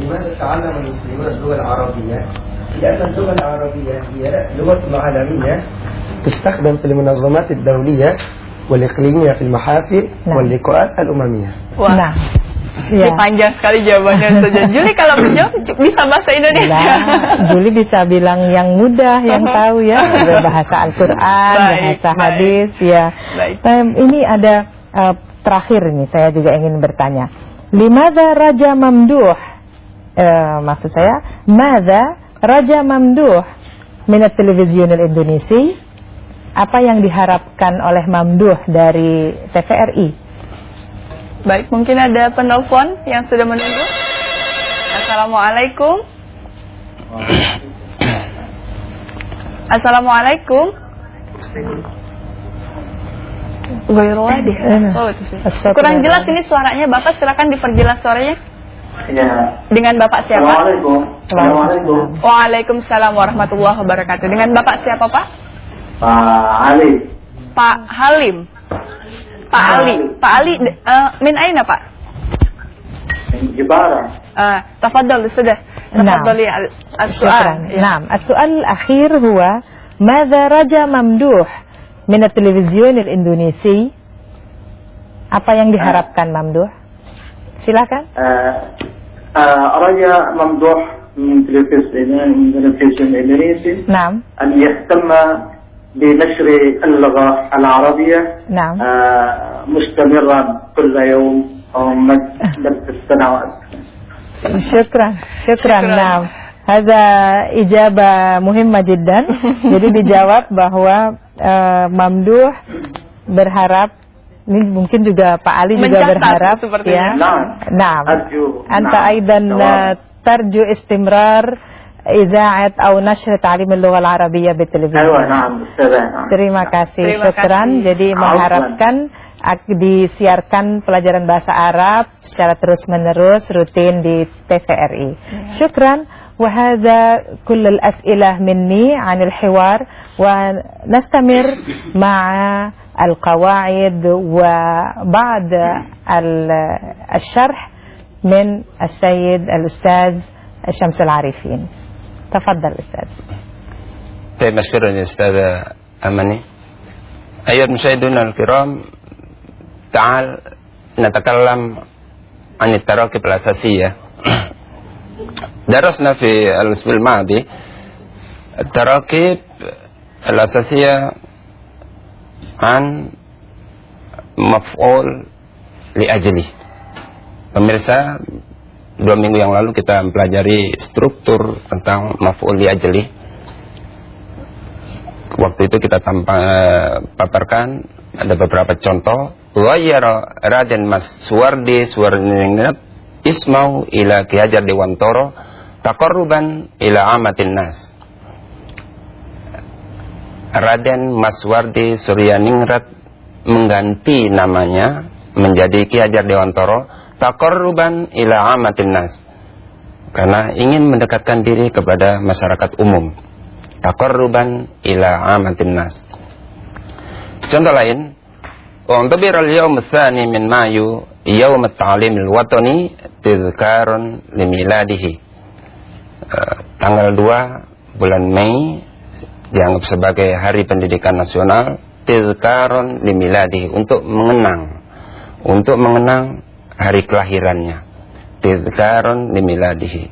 Speaker 6: لماذا تعلم المسلمون اللغة العربية؟ لأن اللغة العربية هي لغة عالمية تستخدم في المنظمات الدولية والإقليمية في المحافل
Speaker 2: نعم.
Speaker 6: واللقاءات الأممية
Speaker 1: Wah,
Speaker 2: Nah,
Speaker 1: ini
Speaker 2: ya.
Speaker 1: panjang sekali jawabannya saja. Juli kalau menjawab c- bisa bahasa Indonesia.
Speaker 2: Lah, Juli bisa bilang yang mudah, yang tahu ya, bahasa Al-Quran,
Speaker 1: Baik,
Speaker 2: bahasa
Speaker 1: baik.
Speaker 2: hadis, ya.
Speaker 1: Baik.
Speaker 2: Em, ini ada eh, terakhir nih, saya juga ingin bertanya. Limadha Raja Mamduh? Eh, maksud saya, Mada Raja Mamduh minat televisi Indonesia? Apa yang diharapkan oleh Mamduh dari TVRI?
Speaker 1: Baik, mungkin ada penelpon yang sudah menunggu. Assalamualaikum. Assalamualaikum. Gairu wadi.
Speaker 2: Enak.
Speaker 1: Oh, itu sih.
Speaker 2: As-sawt
Speaker 1: Kurang
Speaker 2: gairu
Speaker 1: jelas
Speaker 2: wadi.
Speaker 1: ini suaranya Bapak, silakan diperjelas suaranya.
Speaker 7: Ya.
Speaker 1: Dengan Bapak siapa?
Speaker 7: Assalamualaikum. Assalamualaikum.
Speaker 1: Waalaikumsalam warahmatullahi wabarakatuh. Dengan Bapak siapa, Pak?
Speaker 7: Pak Ali.
Speaker 1: Pak Halim. Pak Ali. Pak Ali, eh, min aina, Pak?
Speaker 7: Jebara.
Speaker 1: آه تفضل أستاذة
Speaker 2: نعم.
Speaker 1: تفضلي ال-
Speaker 2: شكرا
Speaker 1: السؤال
Speaker 2: نعم السؤال الأخير هو ماذا رجا ممدوح من التلفزيون الإندونيسي apa yang diharapkan Mamduh silakan
Speaker 7: آه، آه، أرجى ممدوح من تلفزيون من تلفزيون الإندونيسي
Speaker 2: نعم
Speaker 7: أن يهتم بنشر اللغة العربية
Speaker 2: نعم
Speaker 7: آه، مستمرا كل يوم أو مدة السنوات
Speaker 2: شكرا شكرا نعم هذا إجابة مهمة جدا jadi dijawab bahwa eh, Mamduh berharap ini mungkin juga Pak Ali juga
Speaker 1: Mencatat
Speaker 2: berharap
Speaker 1: sepertinya.
Speaker 2: ya
Speaker 7: نعم
Speaker 2: نعم
Speaker 7: أرجو
Speaker 2: أنت
Speaker 7: نعم.
Speaker 2: أيضا
Speaker 7: جواب.
Speaker 2: ترجو استمرار إذاعة أو نشر تعليم اللغة العربية
Speaker 7: أيوة
Speaker 2: بالتلفزيون
Speaker 7: نعم أستاذة نعم
Speaker 2: Terima kasih,
Speaker 1: Terima
Speaker 2: syukran.
Speaker 1: kasih.
Speaker 2: Jadi
Speaker 7: Afwan.
Speaker 2: mengharapkan ak- disiarkan pelajaran bahasa Arab secara terus-menerus rutin di TVRI. Syukran. وهذا كل الأسئلة مني عن الحوار ونستمر مع القواعد وبعض ال- الشرح من السيد الأستاذ الشمس العارفين. تفضل أستاذ.
Speaker 8: طيب مشكورا يا أستاذة أماني. أيها المشاهدون الكرام تعال نتكلم عن التراكب الأساسية. درسنا في الأسبوع الماضي التراكيب الأساسية عن مفعول لأجله Pemirsa, dua minggu yang lalu kita mempelajari struktur tentang maf'ul li'ajli. Waktu itu kita tampa, paparkan ada beberapa contoh. Ghayyara Raden Mas Suwardi Suwarningat ismau ila Ki Hajar Dewantoro taqarruban ila amatin nas. Raden Maswardi Suryaningrat mengganti namanya menjadi Ki Hajar Dewantoro taqarruban ila amatin nas. Karena ingin mendekatkan diri kepada masyarakat umum. Taqarruban ila amatin nas. Contoh lain, وانتظر اليوم الثاني من مايو يوم التعليم الوطني تذكار لميلاده Eh, tanggal 2 bulan Mei dianggap sebagai hari pendidikan nasional tizkaron limiladi untuk mengenang untuk mengenang hari kelahirannya tizkaron limiladihi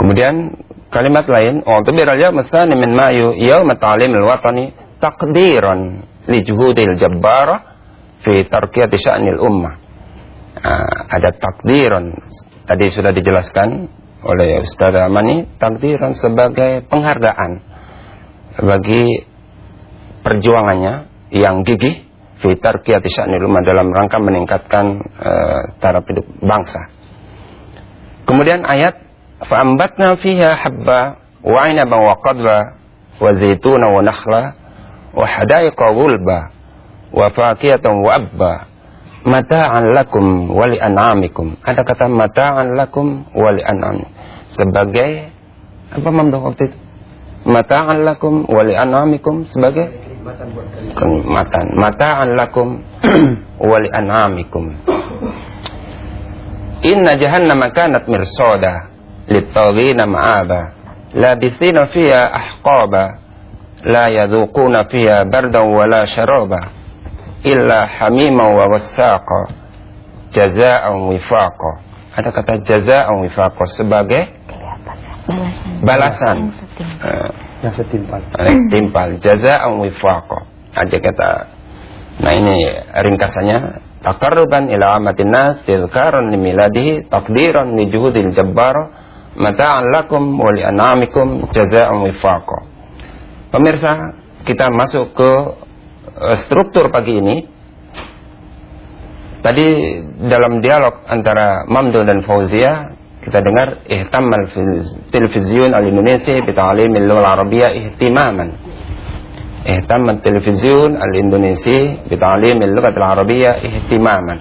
Speaker 8: kemudian kalimat lain untabir al-yawm ats-tsani min mayu yaum at-ta'lim al-watani taqdiran li juhudil jabbarah fi tarqiyati sya'nil ummah Ah, ada takdiran tadi sudah dijelaskan oleh Ustaz Amani takdiran sebagai penghargaan bagi perjuangannya yang gigih fi tarqiyati sya'nil ummah dalam rangka meningkatkan uh, taraf hidup bangsa. Kemudian ayat fa'ambatna fiha habba wa 'inaban wa qadba wa zaituna wa nakhla wa fakiyatan wa abba mata'an lakum wa li an'amikum. Ada kata mata'an lakum sebagai apa mamdah waktu itu? Mata'an lakum sebagai kenikmatan. Mata'an lakum wa li an'amikum. Inna jahannama kanat mirsada lit-taghina ma'aba labithina fiha ahqaba la yadhuquna fiha bardan wala sharaba illa hamima wa wassaqa jazaa'an wifaqa ada kata jazaa'an wifaqa sebagai
Speaker 5: Balasan.
Speaker 8: balasan
Speaker 5: Yang setimpal.
Speaker 8: Eh,
Speaker 6: yang setimpal.
Speaker 8: eh, jazaa'an wifaqa ada kata nah ini ringkasannya taqarruban ila amatin nas tizkaran li miladihi taqdiran li juhudil jabbar mata'an lakum wa li an'amikum jazaa'an wifaqa pemirsa kita masuk ke eh, struktur pagi ini. Tadi dalam dialog antara Mamdo dan Fauzia kita dengar ihtam al-televizion al-Indonesia bi ta'lim al-lugha al-arabiyyah ihtimaman. Ihtam al-televizion al-Indonesia bi ta'lim al-lugha al-arabiyyah ihtimaman.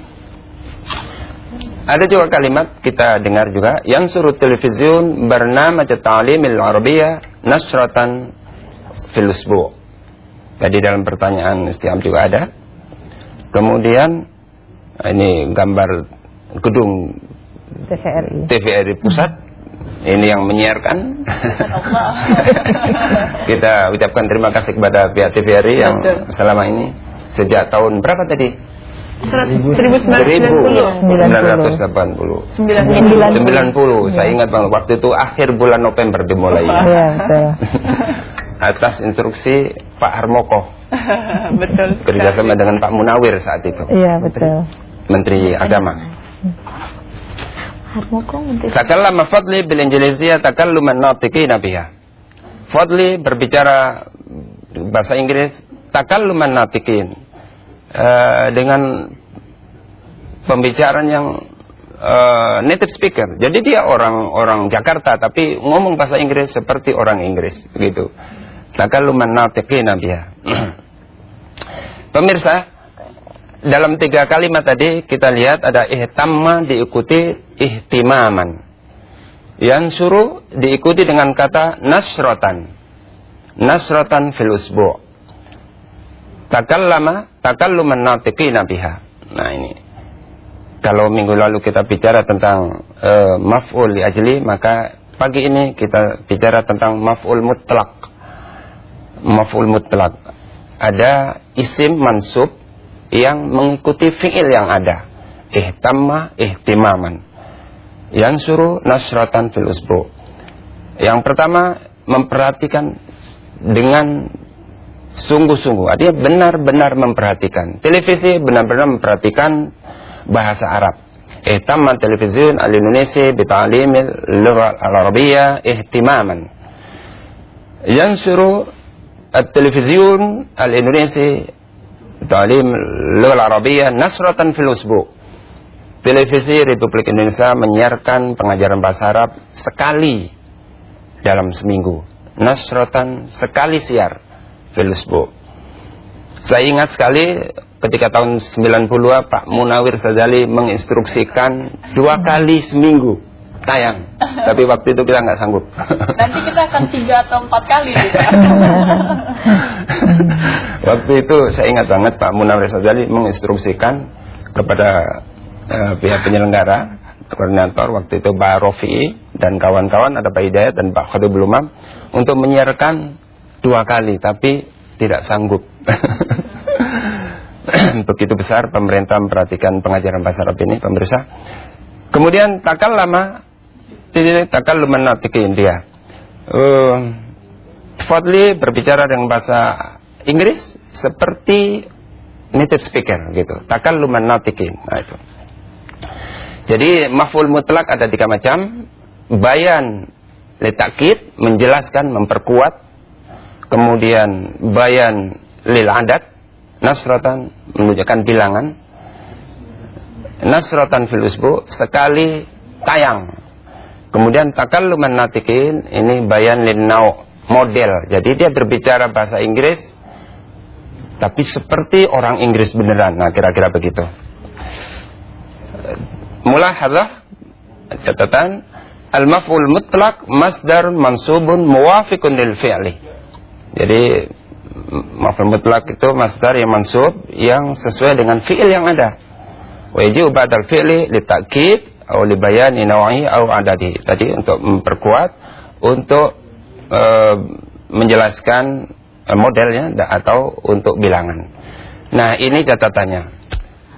Speaker 8: Ada juga kalimat kita dengar juga yang suruh televizion bernama ta'lim al-arabiyyah nasratan fil usbu' Tadi dalam pertanyaan istiam juga ada. Kemudian ini gambar gedung
Speaker 2: TVRI.
Speaker 8: TVRI Pusat ini yang menyiarkan. Kita ucapkan terima kasih kepada pihak TVRI yang
Speaker 1: Betul.
Speaker 8: selama ini sejak tahun berapa tadi?
Speaker 1: 1990.
Speaker 8: 1980. 90. Saya ingat banget waktu itu akhir bulan November dimulai.
Speaker 2: Iya.
Speaker 8: Atas instruksi Pak Harmoko
Speaker 1: Betul.
Speaker 8: kerjasama dengan Pak Munawir saat itu.
Speaker 2: Iya, betul.
Speaker 8: Menteri Agama.
Speaker 5: Harmoko menteri.
Speaker 8: Takallama Fadli bil Injiliziyah takalluman natiqina biha. Fadli berbicara bahasa Inggris takalluman natiqin. Eh, dengan pembicaraan yang eh, native speaker. Jadi dia orang orang Jakarta tapi ngomong bahasa Inggris seperti orang Inggris begitu. Takalluman natiqina biha. Pemirsa, dalam tiga kalimat tadi kita lihat ada ihtamma diikuti ihtimaman. Yang suruh diikuti dengan kata nasrotan. Nasrotan fil usbu. Takallama takalluman natiqina biha. Nah ini. Kalau minggu lalu kita bicara tentang eh, maf'ul li ajli, maka pagi ini kita bicara tentang maf'ul mutlak. Maf'ul mutlak. Ada isim mansub yang mengikuti fi'il yang ada. Ihtamma ihtimaman. Yang suruh nasratan fil usbu. Yang pertama memperhatikan dengan sungguh-sungguh. Artinya benar-benar memperhatikan. Televisi benar-benar memperhatikan bahasa Arab. Ihtamma televisiun al-Indonesia bita'alimil lugha al-Arabiyah ihtimaman. Yang suruh التلفزيون الإندونيسي تعليم اللغة العربية نشرة في الأسبوع Televisi Republik Indonesia menyiarkan pengajaran bahasa Arab sekali dalam seminggu. Nasrotan sekali siar filusbu. Saya ingat sekali ketika tahun 90 Pak Munawir Sadali menginstruksikan dua kali seminggu tayang. Tapi waktu itu kita nggak sanggup.
Speaker 1: Nanti kita akan tiga atau empat kali gitu.
Speaker 8: Waktu itu saya ingat banget Pak Munawir Sadali menginstruksikan kepada eh, pihak penyelenggara, koordinator waktu itu Pak Rofi dan kawan-kawan ada Pak Hidayat dan Pak Khodibul Umam untuk menyiarkan dua kali tapi tidak sanggup. Begitu besar pemerintah memperhatikan pengajaran bahasa Arab ini pemirsa. Kemudian takal lama tidak takal menatikin dia. Uh, Fadli berbicara dengan bahasa Inggris seperti native speaker gitu. Takal natikin. Nah itu. Jadi maf'ul mutlak ada tiga macam. Bayan letakid menjelaskan, memperkuat. Kemudian bayan lil adat nasratan menunjukkan bilangan. Nasratan fil usbu sekali tayang. Kemudian takalluman natikin ini bayan lin nau model. Jadi dia berbicara bahasa Inggris tapi seperti orang Inggris beneran. Nah, kira-kira begitu. Mulahadzah catatan al-maf'ul mutlak masdar mansubun muwafiqun lil fi'li. Jadi maf'ul mutlak itu masdar yang mansub yang sesuai dengan fi'il yang ada. Wa yajibu ba'dal fi'li litakid atau li bayani nawa'i atau adadi. Tadi untuk memperkuat untuk uh, menjelaskan uh, modelnya atau untuk bilangan. Nah, ini catatannya.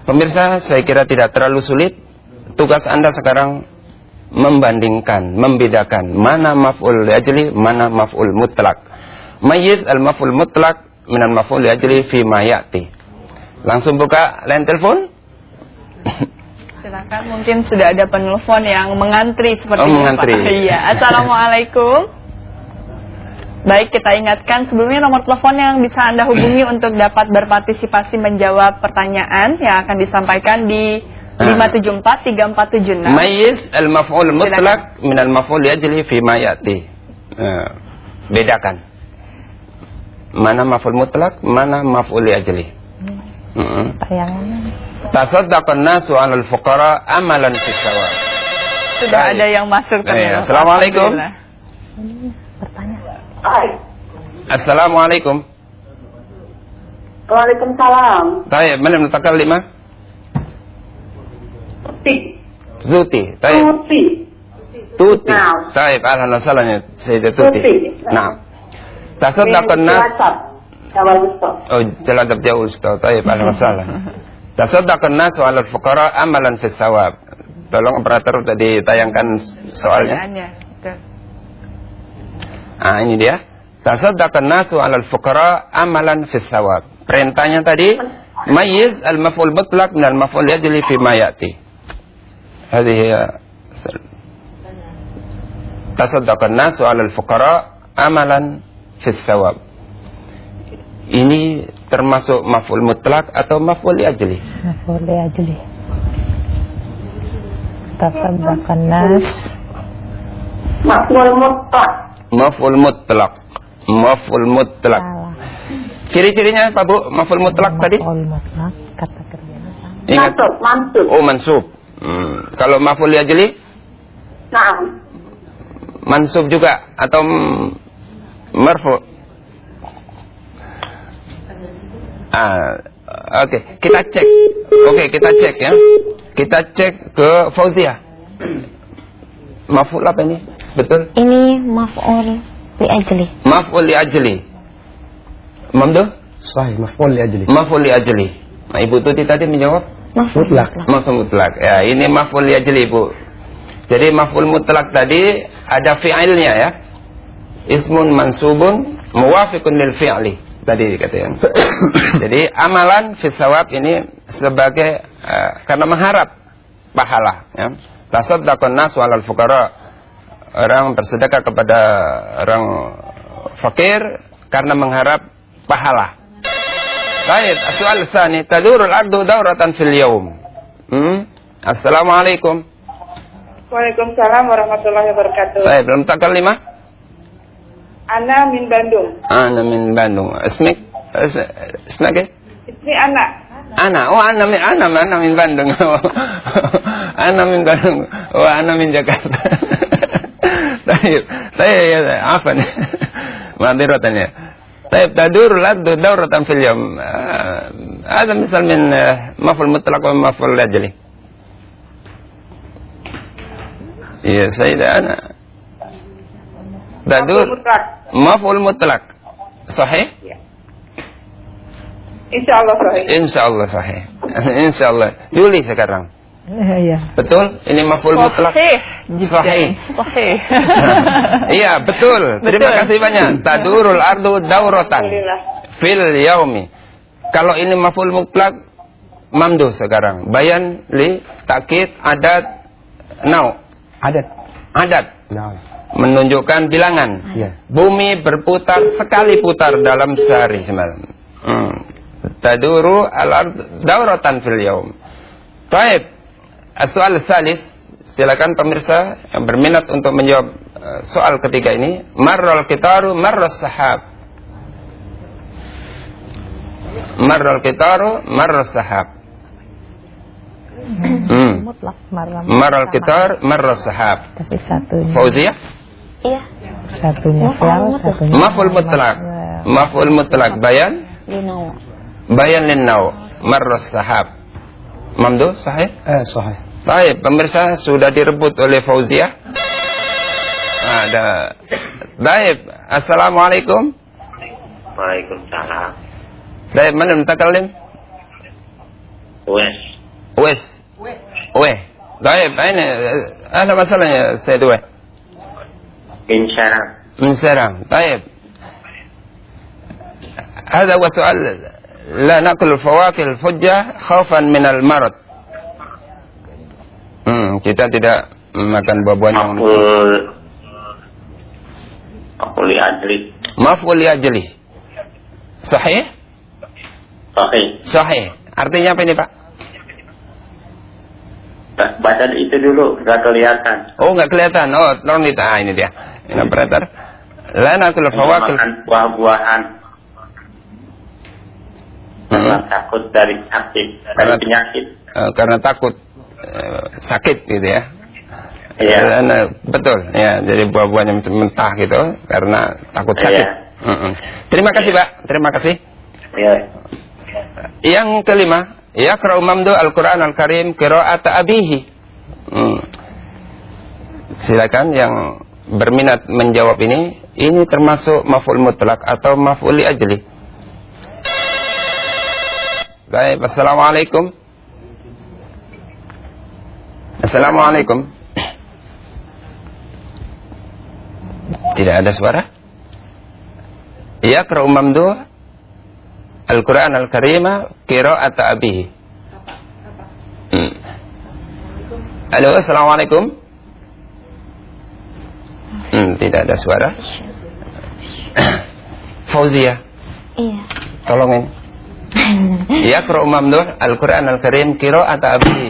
Speaker 8: Pemirsa, saya kira tidak terlalu sulit. Tugas Anda sekarang membandingkan, membedakan mana maf'ul ajli, mana maf'ul mutlak. Mayyiz al-maf'ul mutlak minal maf'ul ajli fi ma ya'ti. Langsung buka line telepon.
Speaker 1: Silakan mungkin sudah ada penelpon yang mengantri seperti
Speaker 8: Oh,
Speaker 1: ini,
Speaker 8: mengantri.
Speaker 1: Pak. Iya. Assalamualaikum. Baik, kita ingatkan sebelumnya nomor telepon yang bisa Anda hubungi untuk dapat berpartisipasi menjawab pertanyaan yang akan disampaikan di
Speaker 8: Ah.
Speaker 1: 574-3476.
Speaker 8: Mayyiz al-maf'ul mutlak minal maf'ul ajli fi ma ya'ti. Nah, bedakan. Mana maf'ul mutlak, mana maf'ul ajli. Heeh.
Speaker 2: Tayangannya.
Speaker 8: Tasaddaqan nasu 'alal fuqara amalan fi sawa.
Speaker 1: Sudah
Speaker 8: Baik.
Speaker 1: ada yang masuk
Speaker 8: Iya,
Speaker 1: ternyata.
Speaker 8: Assalamualaikum.
Speaker 1: Alhamdulillah.
Speaker 8: Assalamualaikum.
Speaker 9: Waalaikumsalam.
Speaker 8: Tayyib, man al-mutakallimah?
Speaker 9: Tik.
Speaker 8: Zuti. Taib.
Speaker 9: Tuti.
Speaker 8: Tuti.
Speaker 9: Naam.
Speaker 8: Taib. Ahlan wa sahlan ya Sayyidah Tuti.
Speaker 9: Tuti.
Speaker 8: Naam. Tasaddaqan nas.
Speaker 9: Jawal Ustaz.
Speaker 8: Oh, celadab jauh Ustaz. Wa sahlan. Tasaddaqan nas 'ala al-fuqara amalan fi sawab. Tolong operator tadi tayangkan soalnya. Ah, ini dia. Tasaddaqan nasu 'ala al-fuqara amalan fi sawab. Perintahnya tadi mayyiz al-maf'ul mutlaq min al-maf'ul yajli fi ma ya'ti. Hadhihi hiya Tasaddaqan nasu 'ala al-fuqara amalan fi sawab. Ini termasuk maf'ul mutlaq atau maf'ul yajli?
Speaker 2: Maf'ul ajli. Tasaddaqan nas.
Speaker 9: Makmul mutlak.
Speaker 8: Maf'ul mutlaq. Maf'ul.
Speaker 2: Salah.
Speaker 8: Ciri-cirinya apa Bu? Maf'ul mutlaq tadi?
Speaker 2: Maf'ul mutlak. Kata kerjanya sama.
Speaker 8: Ingat.
Speaker 9: Masuk, mantuk.
Speaker 8: Oh mansub. Hmm. Kalau maf'ul ajli
Speaker 9: Naam.
Speaker 8: mansub juga atau marfu. Ah, oke, kita cek. Oke, kita cek ya. Kita cek ke Fauzia. Maf'ul apa ini? Betul?
Speaker 5: Ini maf'ul li ajli.
Speaker 8: Maf'ul li ajli. Mamdu?
Speaker 6: Sahih, maf'ul li ajli.
Speaker 8: Maf'ul li ajli. Nah, Ibu Tuti tadi menjawab
Speaker 5: Maf'ul
Speaker 6: Mutlak.
Speaker 5: mutlak.
Speaker 8: Maf'ul mutlak. Ya, ini maf'ul li ajli, Bu. Jadi maf'ul mutlak tadi ada fi'ilnya ya. Ismun mansubun muwafiqun lil fi'li. Tadi dikatakan. Jadi amalan fi sawab ini sebagai eh, karena mengharap pahala ya. Tasaddaqun nas walal fuqara. Orang bersedekah kepada orang fakir karena mengharap pahala. Baik, soal tsani tadurul ardu dawratan fil yawm. Hmm? Assalamualaikum.
Speaker 9: Waalaikumsalam warahmatullahi wabarakatuh.
Speaker 8: Baik, belum tak lima?
Speaker 9: Ana min Bandung.
Speaker 8: Ana min Bandung. Ismik? Is- Ismik eh?
Speaker 9: Ini anak.
Speaker 8: Ana. Oh, ana min ana ana min Bandung. ana min Bandung. Oh, ana min Jakarta. Baik. Saya ya, apa nih? Madiratan ya. طيب تدور الأرض دورة في اليوم آه، هذا مثل من آه، مفعول مطلق ومفعول أجلي يا سيدة أنا Dadu
Speaker 9: maf'ul
Speaker 8: mutlak. Sahih? Ya.
Speaker 9: Insya Allah sahih.
Speaker 8: Insya Allah sahih. Insya Allah. Juli sekarang.
Speaker 2: Iya, iya.
Speaker 8: Betul? Ini maful mutlak.
Speaker 1: Sahih.
Speaker 8: Sahih. Iya, betul. Terima kasih banyak. Tadurul ardu dauratan. Fil yaumi. Kalau ini maful mutlak mamdu sekarang. Bayan li takit, adat nau.
Speaker 6: Adat.
Speaker 8: Adat.
Speaker 6: Nau.
Speaker 8: Menunjukkan bilangan
Speaker 6: Iya.
Speaker 8: Bumi berputar sekali putar dalam sehari semalam. Hmm. Taduru al-ard dauratan fil yaum. Baik. Soal salis, silakan pemirsa yang berminat untuk menjawab eh, soal ketiga ini. Marral kitaru marras sahab. Marral kitaru marras sahab. Hmm.
Speaker 2: Mutlak.
Speaker 8: Marral kitar marras sahab.
Speaker 2: Tapi satunya.
Speaker 8: Fauzia?
Speaker 5: Iya.
Speaker 2: Satunya
Speaker 5: Maf'ul
Speaker 2: fi'al,
Speaker 5: mutlak.
Speaker 2: satunya
Speaker 8: Maf'ul mutlak. Maf'ul mutlak bayan
Speaker 5: Linawa.
Speaker 8: bayan linnau marras sahab. Mamdu sahih?
Speaker 6: Eh, sahih.
Speaker 8: Baik, pemirsa sudah direbut oleh Fauzia. Ada. Baik, assalamualaikum.
Speaker 3: Waalaikumsalam.
Speaker 8: Baik, mana mutakallim?
Speaker 3: Wes.
Speaker 8: Wes. Weh. Baik, ini ada masalahnya saya dua.
Speaker 3: Insyaallah.
Speaker 8: من سلام طيب هذا هو سؤال لا نأكل الفواكه الفجة خوفا من المرض hmm, kita tidak makan buah-buahan yang
Speaker 3: Makul. Makul li ajli.
Speaker 8: maf'ul li ajli sahih
Speaker 3: Sahih.
Speaker 8: sahih artinya apa ini Pak
Speaker 3: Baca itu dulu, nggak kelihatan.
Speaker 8: oh nggak kelihatan oh tolong dita ah, ini dia ini operator la nakul fawakih
Speaker 3: Makan buah-buahan. Karena
Speaker 8: Hmm.
Speaker 3: takut dari sakit, dari
Speaker 8: Karena-
Speaker 3: penyakit.
Speaker 8: Eh, karena takut eh, sakit gitu ya
Speaker 3: Iya.
Speaker 8: Karena, betul ya jadi buah-buahnya mentah gitu karena takut sakit.
Speaker 3: Iya.
Speaker 8: Mm-mm. Terima kasih Pak, terima kasih.
Speaker 3: Ya.
Speaker 8: Yang kelima, ya Mamdu Al-Quran Al-Karim Qira'at abihi. Hmm. Silakan yang berminat menjawab ini, ini termasuk maf'ul mutlak atau maf'ul li ajli. Baik, Assalamualaikum. Assalamualaikum. Tidak ada suara? Ya, Yaqra'u mamduh Al-Quran Al-Karima Qira'at abihi. Hmm. Halo, Assalamualaikum. Hmm, tidak ada suara. Fauzia.
Speaker 5: Iya.
Speaker 8: Tolongin. Yaqra'u mamduh Al-Quran Al-Karim Qira'at abihi.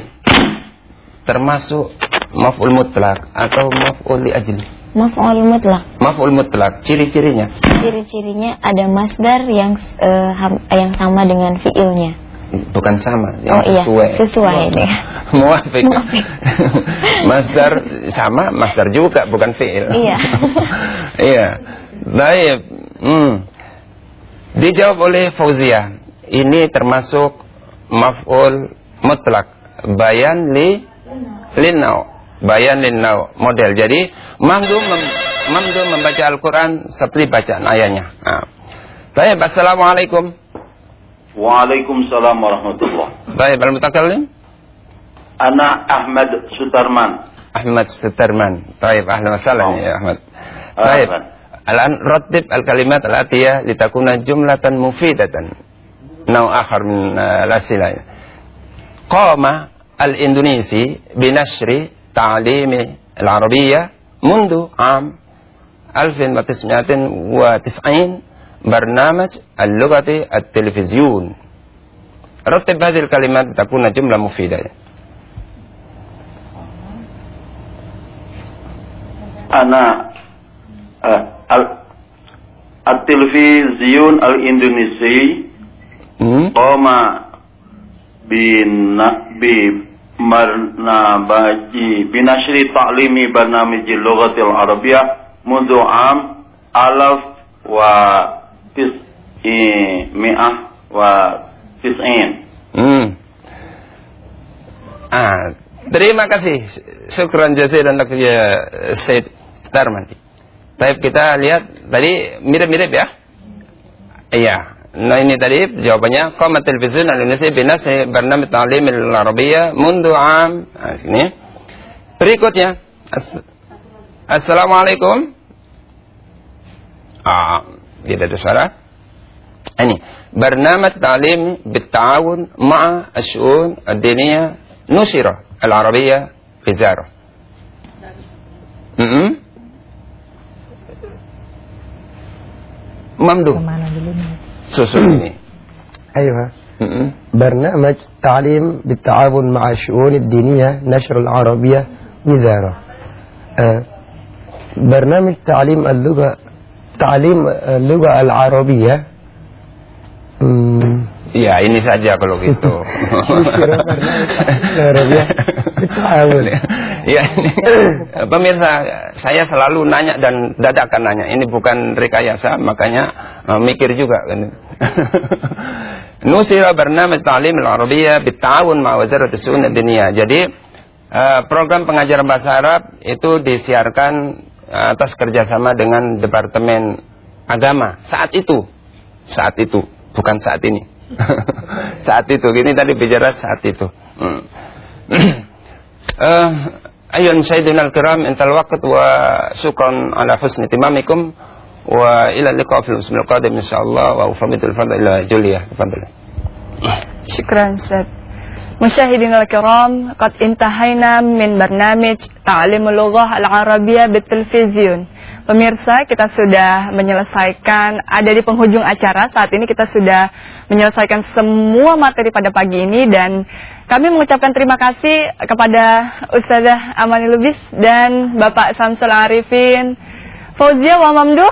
Speaker 8: Termasuk maf'ul mutlak atau maf'ul li ajli.
Speaker 5: Maf'ul mutlak.
Speaker 8: Maf'ul mutlak, ciri-cirinya.
Speaker 5: Ciri-cirinya ada masdar yang ham- yang sama dengan fiilnya.
Speaker 8: Bukan sama,
Speaker 5: Oh
Speaker 8: yang
Speaker 5: iya,
Speaker 8: sesuai.
Speaker 5: sesuai ini.
Speaker 8: Muafik. masdar sama, masdar juga bukan fiil.
Speaker 5: Iya.
Speaker 8: iya. Baik. Hmm. Dijawab oleh Fauzia. Ini termasuk maf'ul mutlak. Bayan li linnau. Bayan linnau model. Jadi mamdu mem, mamdu membaca Al-Qur'an seperti bacaan ayahnya. Nah. Baik, Assalamualaikum.
Speaker 10: Waalaikumsalam warahmatullah.
Speaker 8: Baik, al-mutakallim.
Speaker 10: Ana Ahmad Sutarman.
Speaker 8: Ahmad Sutarman. Baik, ahlan wa sahlan ya Ahmad. Baik.
Speaker 10: Ahlan.
Speaker 8: Al-an rattib al-kalimat al-atiyah litakuna jumlatan mufidatan. Nau akhar min uh, al-asila. Qama al-Indonesi binashri ta'limi al-Arabiyyah منذ عام 1990 برنامج اللغة التلفزيون. رتب هذه الكلمات تكون جملة مفيدة.
Speaker 10: أنا
Speaker 8: آه،
Speaker 10: التلفزيون الإندونيسي. قام ببرنامج بنشر تعليم برنامج اللغة العربية منذ عام ألف و وتسعمائة وتسعين
Speaker 8: Hmm. Ah, terima kasih. Syukran jazilan lak ya Said Starman. Baik kita lihat tadi mirip-mirip ya. Iya. Nah ini tadi jawabannya Qamat Televizyon Indonesia binas barnamij ta'lim al-arabiyyah mundu am. Nah, sini. Berikutnya. As Assalamualaikum. Ah, suara. ini برنامج تعليم بالتعاون مع الشؤون الدينية نشر العربية وزارة م-م. ممدوح
Speaker 6: أيوة
Speaker 8: م-م.
Speaker 6: برنامج تعليم بالتعاون مع الشؤون الدينية نشر العربية وزارة آه، برنامج تعليم اللغة تعليم اللغة العربية مم،
Speaker 8: Ya ini saja kalau gitu.
Speaker 6: العربية بالتعاون
Speaker 8: ya ini pemirsa saya selalu nanya dan dadakan nanya. Ini bukan rekayasa makanya uh, mikir juga kan. Nusira bernama Ta'lim al-Arabiyah bitta'awun ma Wazarat Sunnah Dunia. Jadi uh, program pengajaran bahasa Arab itu disiarkan uh, atas kerjasama dengan Departemen Agama. Saat itu, saat itu, bukan saat ini, saat itu. Ini tadi bicara saat itu. Hmm. Ayo, saya eh, ayun sayyidina al-kiram intal waqt wa syukran ala husni timamikum wa ila liqa fil muslim qadim insyaallah wa ufamidul fadl
Speaker 1: ila julia. Tafadhal syukran Ustaz. مشاهدينا الكرام قد انتهينا من برنامج تعليم اللغة العربية بالتلفزيون Pemirsa, kita sudah menyelesaikan, ada di penghujung acara, saat ini kita sudah menyelesaikan semua materi pada pagi ini dan kami mengucapkan terima kasih kepada Ustazah Amani Lubis dan Bapak Samsul Arifin, Fauzia wa Mamduh,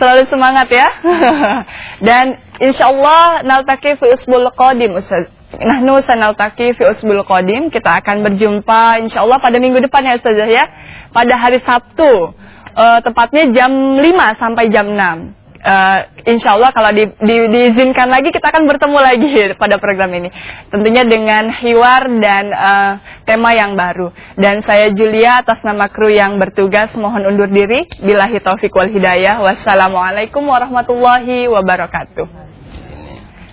Speaker 1: selalu semangat ya. dan insya Allah naltaki fi usbul qadim Ustaz. Nahnu sanaltaki fi usbul qadim. Kita akan berjumpa insya Allah pada minggu depan ya Ustazah ya. Pada hari Sabtu. Eh, tepatnya jam 5 sampai jam 6. eh, insya Allah kalau di, di- diizinkan lagi kita akan bertemu lagi pada program ini. Tentunya dengan hiwar dan eh, tema yang baru. Dan saya Julia atas nama kru yang bertugas mohon undur diri. Bilahi taufik wal hidayah. Wassalamualaikum warahmatullahi wabarakatuh.